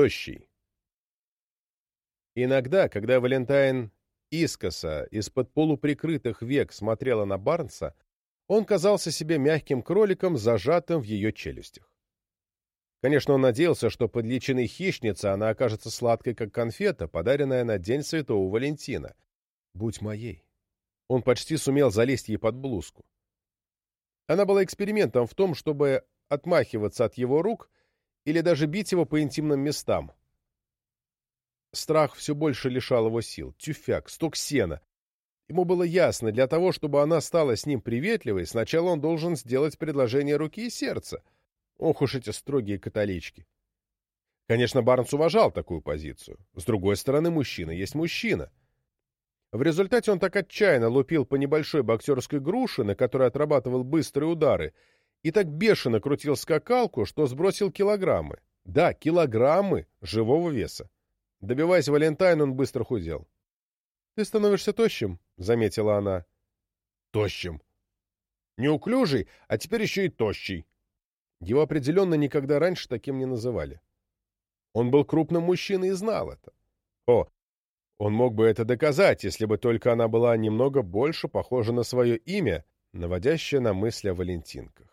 Тощий. Иногда, когда Валентайн искоса из-под полуприкрытых век смотрела на Барнса, он казался себе мягким кроликом, зажатым в ее челюстях. Конечно, он надеялся, что под личиной хищницы она окажется сладкой, как конфета, подаренная на День Святого Валентина. Будь моей. Он почти сумел залезть ей под блузку. Она была экспериментом в том, чтобы отмахиваться от его рук или даже бить его по интимным местам. Страх все больше лишал его сил. Тюфяк, сток сена. Ему было ясно, для того, чтобы она стала с ним приветливой, сначала он должен сделать предложение руки и сердца. Ох уж эти строгие католички. Конечно, Барнс уважал такую позицию. С другой стороны, мужчина есть мужчина. В результате он так отчаянно лупил по небольшой боксерской груше, на которой отрабатывал быстрые удары, и так бешено крутил скакалку, что сбросил килограммы. Да, килограммы живого веса. Добиваясь Валентайн, он быстро худел. — Ты становишься тощим, — заметила она. — Тощим. Неуклюжий, а теперь еще и тощий. Его определенно никогда раньше таким не называли. Он был крупным мужчиной и знал это. О, он мог бы это доказать, если бы только она была немного больше похожа на свое имя, наводящее на мысли о Валентинках.